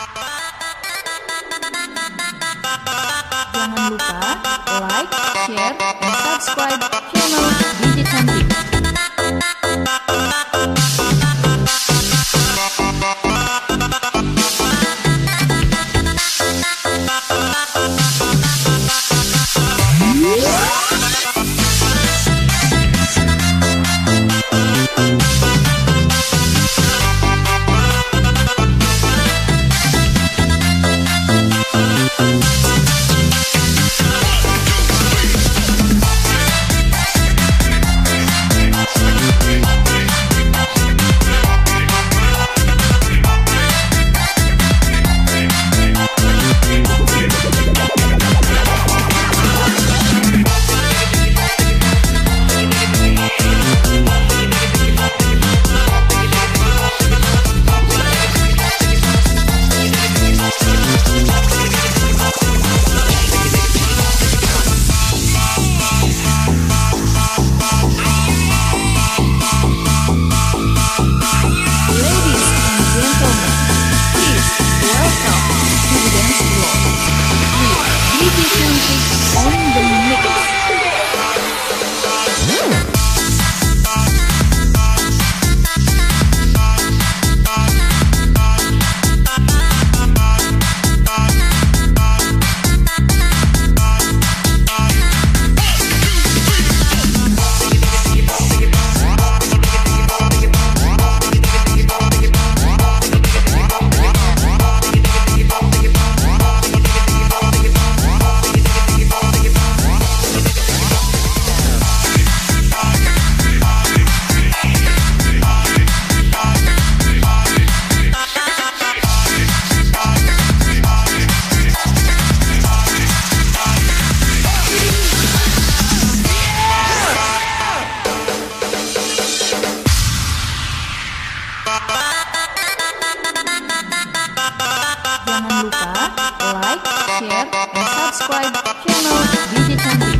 Jangan lupa like, share, dan subscribe channel DJ Cantik. Jangan lupa like, share, dan subscribe channel DJ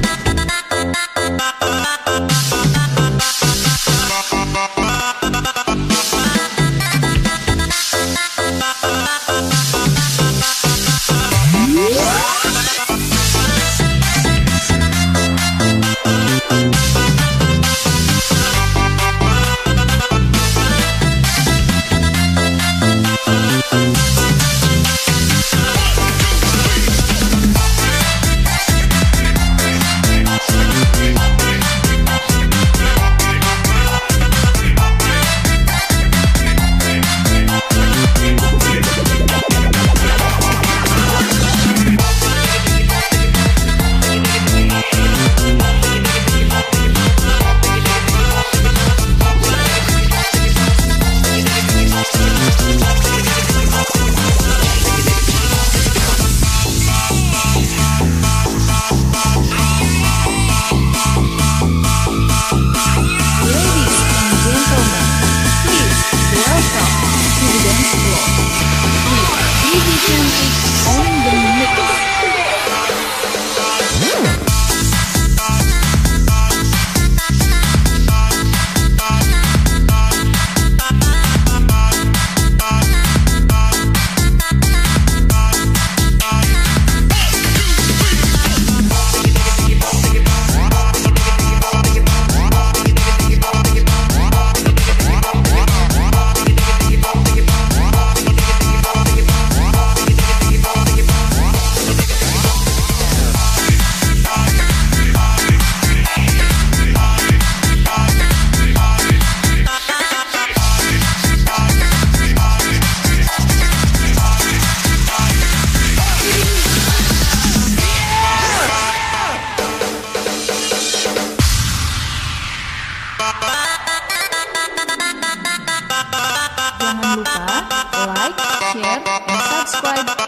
share, subscribe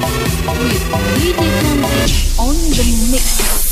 Rhythm on the mix.